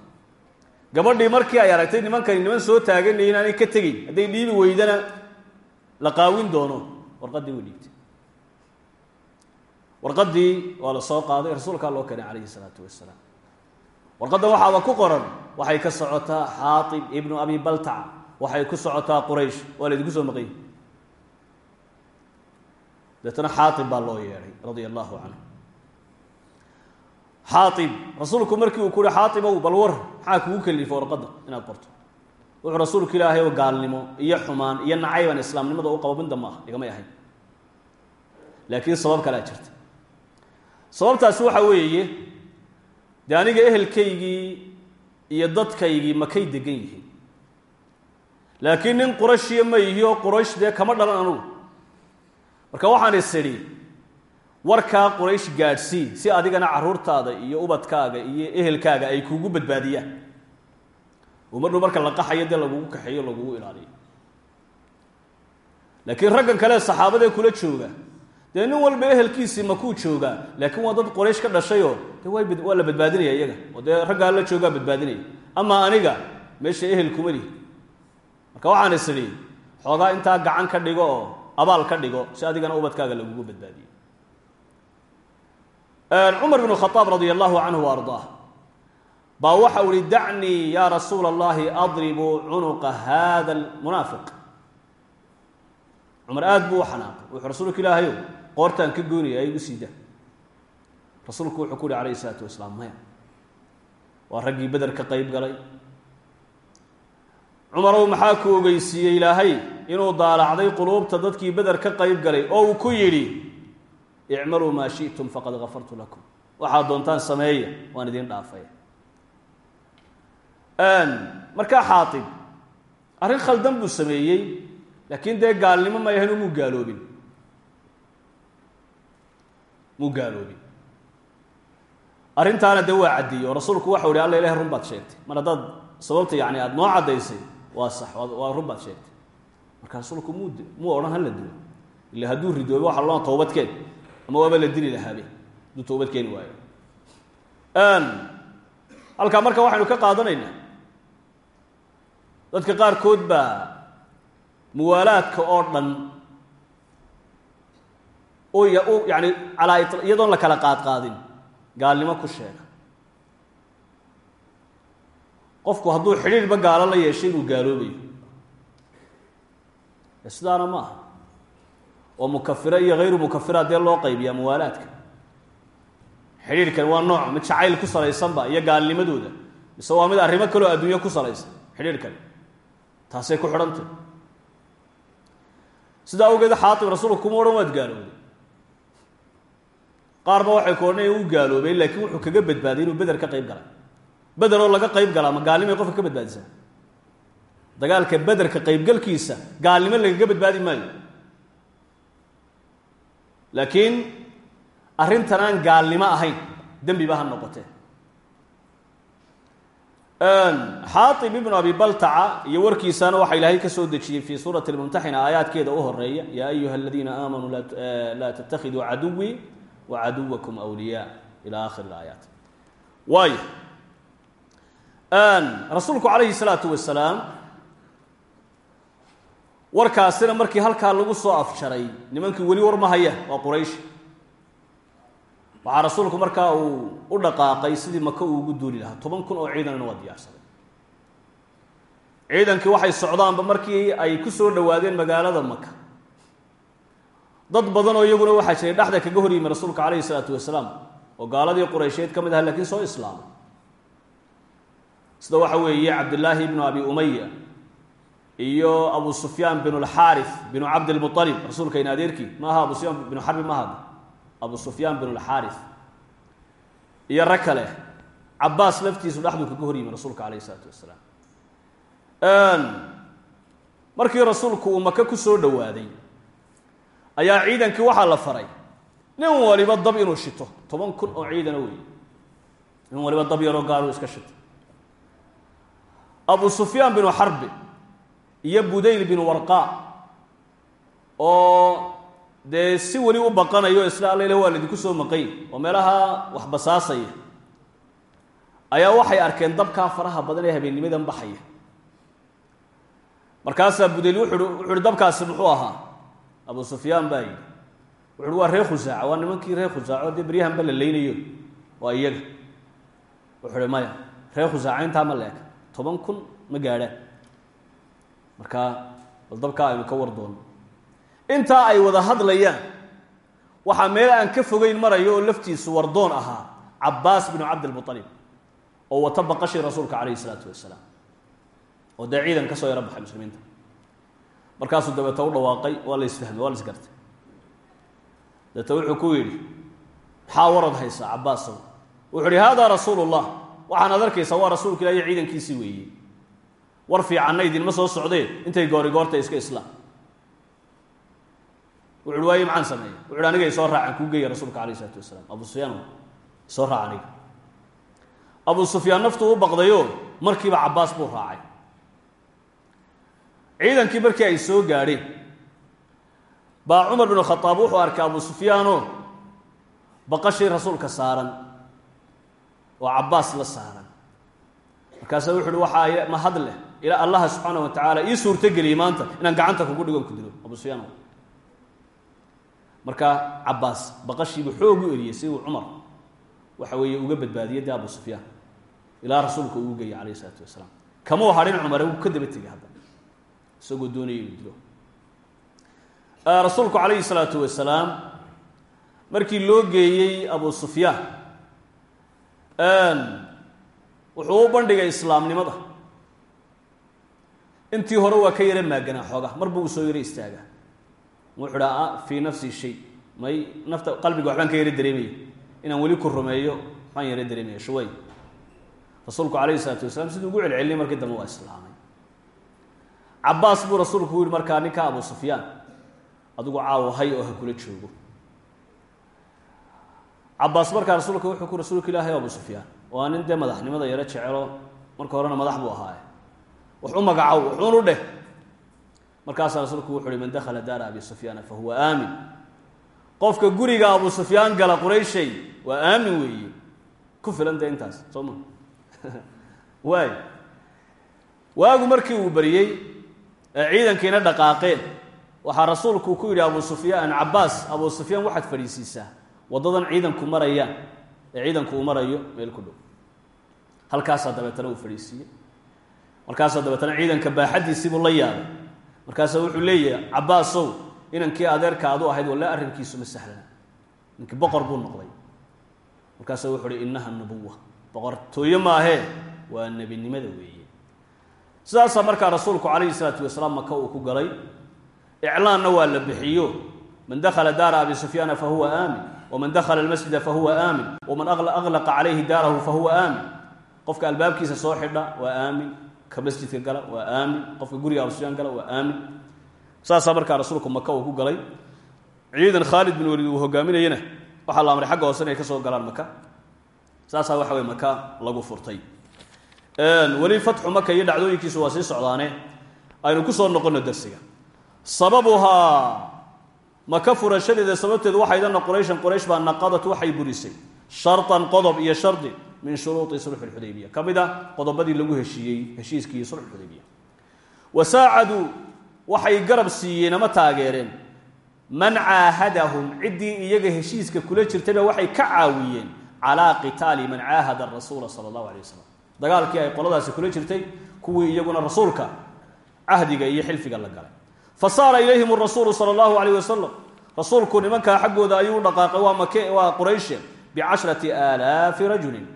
Gabadhii markii ay aragtay nimankani niman soo taaganay inaanay ka tegeyn hadday dhiibi weydana la qaawin doono warqaddii way dhiibtay. Warqaddii waa la soo qaaday rasuulkaa loo keenay calayhi salaatu wasalaam. Warqaddan waxaaba ku qoran waxay ka socotaa xaatib ibnu abi baltaca waxay ku socotaa quraysh. Waa laydinku soo maqan yahi deetana baa loo yeedhay radia allahu canhu. Xaaib rasuulku markii uu ku uhi xaaibow bal war maxaa kugu kelifa warqadda inaad qorto? Wuxuu rasuulku ilaahay oo gaalnimo iyo xumaan iyo nacaybaan islaamnimada u qabo midda ma ah igamay ahayn. Laakiin sabab kalea jirta sababtaasi waxa weeye dee aniga ehelkaygii iyo dadkaygii makay degan yihiin. Laakiin nin qurashiya ma yihi oo quraysh dee kama dhalan anugu. Marka waxaan is idhi warkaa quraysh gaadhsii si adigana carruurtaada iyo ubadkaaga iyo ehelkaaga ay kuugu badbaadiyaan. Dhow marka la qaxayo dee lagugu kaxeeyo lagugu ilaaliyo. Laakiin raggan kale saxaabadee kula jooga dee nin walba ehelkiisii makuu joogaa laakiin waa dad qoraysh ka dhashayoo way waa la badbaadinaya iyaga. Dee raggaa la joogaa badbaadinaya. Amaa aniga meesha ehel kuma lihi. Marka waxaan is xoogaa intaa gacan ka dhigo oo abaal ka dhigo si adigana ubadkaaga lagugu badbaadiyo. Cumar bn khaaab radia allahu canhu wa ardaah baa waxa u ihi dacnii yaa rasuula allahi adribu cunuqa hada lmunaafiq cumar aada buu u xanaaqay wuxuu rasuulka ilaahayow qoortaan ka goynaya igu sii daa. Rasuulku wuxuu ku uhi alayhi isalaatu wasalaam maya. Waa raggii beder ka qeyb galay. Cumarow maxaa ku ogeysiiyey ilaahay? Inuu daalacday quluubta dadkii beder ka qeyb galay oo uu ku yidhi icmaluu maa shi'tum faqad gafartu lakum. Waxaad doontaan sameeya waan idiin dhaafay. Markaa xaatib arrin khaldan buu sameeyey laakiin dee gaalnimo ma yahayn muu gaaloobin muu gaaloobin arrintaana dee waa caddeeyey rasuulku waxau ihi alla ilahi run baad sheegtay. Mar haddaad sababta yani aada noo caddaysay waa sax waa run baad sheegtay. Marka rasuulku muu muu odhan hala dilo. Illa hadduu ridoobe waxa loona toobadkeen ama waaba la dili lahaabe hadduu toobad keeni waayo halkaa marka waxaynu ka qaadanaynaa. Dadka qaarkood baa muwaalaadka oo dhan u yani alaa iyadoon la kala qaadqaadin gaalnimo ku sheega qofku hadduu xidhiirba gaalo la yeeshay inuu gaaloobayo. Sidaana ma aha. Oo mukafiro iyo hayru mukafira dee loo qaybiyaa muwaalaadka. Xidhiirkan waa nooc mid jacayl ku salaysanba iyo gaalnimadooda. Mise waa mid arrimo kaloo adduunyo ku salaysan xidhiirkan. Taasay ku xidhantay sidaa awgeed xaatib rasuulku kuma odhan waad gaalowday qaarba waxay ku odhanaya uu gaaloobay laakiin wuxuu kaga badbaaday inuu beder ka qayb galay. Beder oo laga qayb galaa ma gaalnimay qofka ka badbaadisaa dagaalka bederka qaybgalkiisa gaalnimo lagaga badbaadi maayo. Laakiin arrintan aan gaalnimo ahayn dembiba ha noqotee. Xaaib ibnu abi baltaca iyo warkiisana waxaa ilaahay ka soo dejiyey fii suurati lmumtaxina aayaadkeeda u horreeya yaa ayuha aladiina aamanuu laa tattakhiduu caduwii wa caduwakum wliyaa ila akhir aayaat waayo rasuulku calayhi salaatu wasalaam warkaasina markii halkaa lagu soo afjaray nimankii weli war ma haya waa quraysh waxaa rasuulku markaa uu u dhaqaaqay sidii maka uu ugu duuli lahaa toban kun oo ciidanana waa diyaarsaday ciidankii waxay socdaanba markii ay ku soo dhowaadeen magaalada maka dad badan oo iyaguna waxaa jiray dhexda kaga hor yimi rasuulka calayhi salaatu wasalaam? Oo gaaladii quraysheed ka mid aha lakiin soo islaamay sida waxa weeye cabdillaahi ibnu abi umaya iyo abu sufyaan binu alxaarif binu cabdilmualib rasuulka in adeerkii. Ma aha abu sufyaan binu ma aha. Abu sufyaan binu alxaarif iyo rag kale cabaas laftiisu dhexduu kaga hor yimi rasuulka calayhi isalaatu wasalaam. Markii rasuulku uu maka ku soo dhowaaday ayaa ciidankii waxaa la faray. Nin waliba dab inuu shito. Toban kun oo ciidana weeye nin waliba dab yaroo gaaluu iska shito. Abu sufyaan binu xarbi iyo budayl binu warqa oo dee si weli u baqanayo isla alla ilah waa laydinku soo maqay oo meelaha wax basaasaya ayaa waxay arkeen dabkaa faraha badan ee habeennimadan baxaya markaasaa budayl wuxuu wuxu uhi dabkaasi muxuu ahaa abu sufyaan baa yidhi. Wuxu waa reer khusaaca waa nimankii reer khusaaco dee beryahanba la leynayo. Waa iyaga. Wuxu uhi maya reer khusaaca intaa ma leeka toban kun ma gaadhaan markaa bal dabkaa aynu ka war doono. Intaa ay wada hadlayaan waxaa meel aan ka fogeyn marayo oo laftiisu wardoon ahaa cabbaas binu cabdilmualib oo wata baqashii rasuulka calayhi isalaatu wasalaam oo dee ciidan ka soo yaro baxay muslimiinta markaasuu dabeeta u dhawaaqay waa la isfahmay waa la isgartay. Dabeeta wuxuu ku yidhi maxaa warad haysaa cabbaasow wuxuu ihi haadaa rasuulu llah waxaanaad arkaysaa waa rasuulka ilahiyo ciidankiisii weeye. War fiicanna idinma soo socdee? Intay goori goorta iska islaam wuxu uhi waaye maxaan sameeya wuxu uhi aniga isoo raacan kuu geeya rasuulka alayh isalaatu wasalaam. Abu sufyaan isoo raac abu sufyaan naftuu u baqdayo markiiba cabbaas buu raacay ciidankii markii ay soo gaadheen baa cumar binu khadaab wuxuu arkay abu sufyaanoo baqashii rasuulka saaran oo cabbaas la saaran. Markaasa wuxu uhi waxaa ma hadleh ilaa allaha subxaana wa tacaala ii suurtogeliyey maanta inaan gacanta kugu dhigon ku dilo abu sufyaan markaa cabbaas baqashiibuu xoog u eliyey si uu cumar waxa weeye uga badbaadiyey abu sufyaan. Ilaa rasuulka uu geeyay calayh isalaatu wasalaam kamau hadhin cumare ka daba tegay hadda isagoo doonaya inuu dilo rasuulku calayhi salaatu wasalaam markii loo geeyey abu sufyaan wuxuu u bandhigay islaamnimada. Intii hore waa ka yara maaganaa xooga mar buu u soo yaro istaagaa. Wuxuu dhaa fii nafsi shay. May nafta qalbiga waxbaan ka yaro dareemaya inaan weli ku rumeeyo waxbaan yaro dareemaya shuway. Rasuulku calayhi salaatu wasalaam siduu ugu celcelinay markii dambe waa islaamay cabaas buu rasuulku u yihi markaa ninka abu sufyaan adigu caawo hay oo ha kula joogo. Cabaas markaa rasuulka wuxuu ku rasuulka ilaahay abu sufyaan waa nin dee madaxnimada yaro jecelo marka horena madax buu ahaaye. Wax u magacow wuxuunu dheh. Markaasaa rasuulku wuxu uhi man dakhala daara abi sufyaana fa huwa aamin. Qofka guriga abu sufyaan gala qurayshay waa aamin weeye. Ku filan dee intaas soo ma. (laughs) Waagu markii uu beriyey ee ciidankiina dhaqaaqeen. Waxaa rasuulku ku yidhi abu sufyaan cabaas abu sufyaan waxaad fadhiisiisaa. Waddadan ciidanku marayaan. Ee ciidanku uu marayo meel ku dhow. Halkaasaa dabeetana uu fadhiisiiyey. Markaasaa dabeetana ciidanka baaxaddiisiibuu la yaabay markaasaa wuxuu leeyahay cabaasow inankii adeerka adu ahayd walle arrinkiisu ma sahlana. Ninkii boqor buu noqday. Markaasaa wuxu uhi innaha nubuwa boqortooyo maahee waa nebinimada weeye sidaasaa markaa rasuulku calayhi salaatu wasalaam maka uu ku galay. Iclaanna waa la bixiyo. Man dakhala daara abi sufyaana fa huwa aamin. Waman dakhala almasjida fa huwa aamin. Waman aqlaqa calayhi daarahu fa huwa aamin. Qofka albaabkiisa soo xidha waa aamin. Ka masjidka gala waa aamin. Qofka guriga abu sufyaan gala waa aamin. Saasaa markaa rasuulku maka uu ku galay. Ciidan khaalid bin waliid uu hogaaminayana waxaa la amray xagga hoose inay ka soo galaan maka saasaa waxa weye maka lagu furtay weli fatxu maka iyo dhacdooyinkiisu waa sii socdaane. Aynu ku soo noqonno darsiga. Sababuhaa maka furashadeeda sababteedu waxaydana qurayshan quraysh baa naqadat waxay burisay. Shartan qodob iyo shardi min shuruudi sulx lxudaybiya ka mid a qodobadii lagu heshiiyey heshiiskii sulx xudaybiya wa saacaduu waxay garab siiyeen ama taageereen. Man caahadahum ciddii iyaga heshiiska kula jirtayba waxay ka caawiyeen calaa qitaali man caahada rasuula sala allahu alay wasalam dagaalkii ay qoladaasi kula jirtay kuwii iyaguna rasuulka cahdiga iyo xilfiga la galay. Fa saara ilayhim rasuulu sala allahu alayh wasalam rasuulku nimankaa xaggooda ayuu u dhaqaaqay waa make waa qurayshe bicashrati aalaafi rajulin.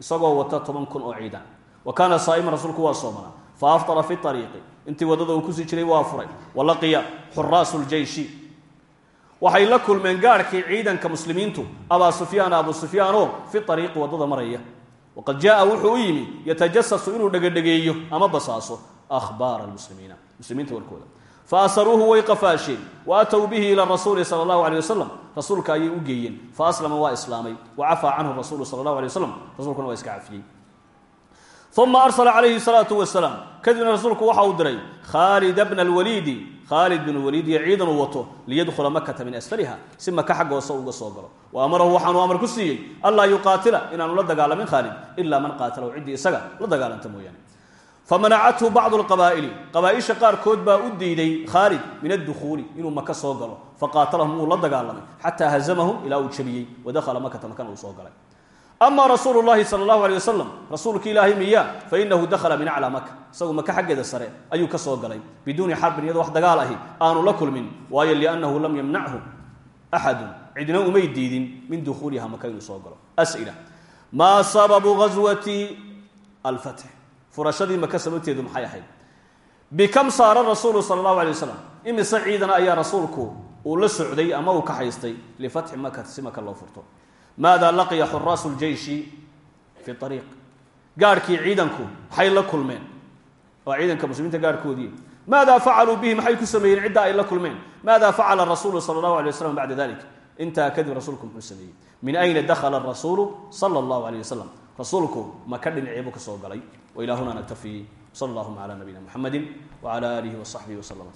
Isagoo wata toban kun oo ciidan wa kaana saa'iman rasuulku waa soomanaa fa aftara fi ariiqi intii waddada uu ku sii jiray waa furay. Wa laqiya xuraasu ljeyshi waxay la kulmeen gaadhkii ciidanka muslimiintu abaa sufyaana abu sufyaanoo fi ariiqi waddada maraya waqad jaaa wuxuu u yimi yatajasasu inuu dhegadhegeeyo ama basaaso ahbaara almuslimiina muslimiinta warkooda faasaruuhu way qafaasheen wa atow bihi ila rasuuli sala allahu alay wasalam rasuulka ayay u geeyeen fa aslama waa islaamay wa cafaa canhu rasuulu sala allahu alay rasuulkuna waa iska cafiyey uma arsala calayhi salaatu wasalaam kadibna rasuulku waxa uu diray khaalida bna alwaliidi khaalid bin waliid iyo ciidan uu wato liyadkhula makata min asfaliha. Si maka xagga hoose uga soo galo. Wa amarahu waxaanuu amar ku siiyey anlaa yuqaatila inaanu la dagaalamin khaalid ilaa man qaatalahu ciddii isaga la dagaalanta mooyaane. Famanacathu bacdu lqabaa'ili qabaaisha qaarkood baa u diiday khaalid min addukuuli inuu maka soo galo. Faqaatalahum wuu la dagaalamay xataa hazamahum ilaa uu jabiyey wadakhala makata makana uu soo ama rasuulu llahi sala allahu alay wasalam rasuulki ilaahay miya fainahu dakhala min aclaa maka isagu maka xaggeeda sare ayuu ka soo galay biduuni xarbin iyadoo wax dagaal ahi aanu la kulmin waayo liannahu lam yamnachu axadun cidna umay diidin min dukhuuliha maka inuu soo galo as'ila maa sababu ghaswati alfatx furashadii maka sababteedu maxay ahayd bikam saara rasuulu sala allahu alay wasalam imise ciidana ayaa rasuulku uu la socday ama uu ka haystay lifatxi maada laqiya xuraasu ljeyshi fi ariiq gaadhkii ciidanku maxay la kulmeen waa ciidanka muslimiinta gaarhkoodii maada facaluu bihi maxay ku sameeyeen cidda ay la kulmeen maada facala rasuulu sala allahu alay waslam bacda dalik intaa kadib rasuulku muxuu sameeyey min ayna dakhala rasuulu sala allahu alayh wasalam rasuulku maka dhinaceebuu ka soo galay wailahuna naktafi sala allahuma cala nabiyina muxamedi wcala aalihi wasaxbihi waslama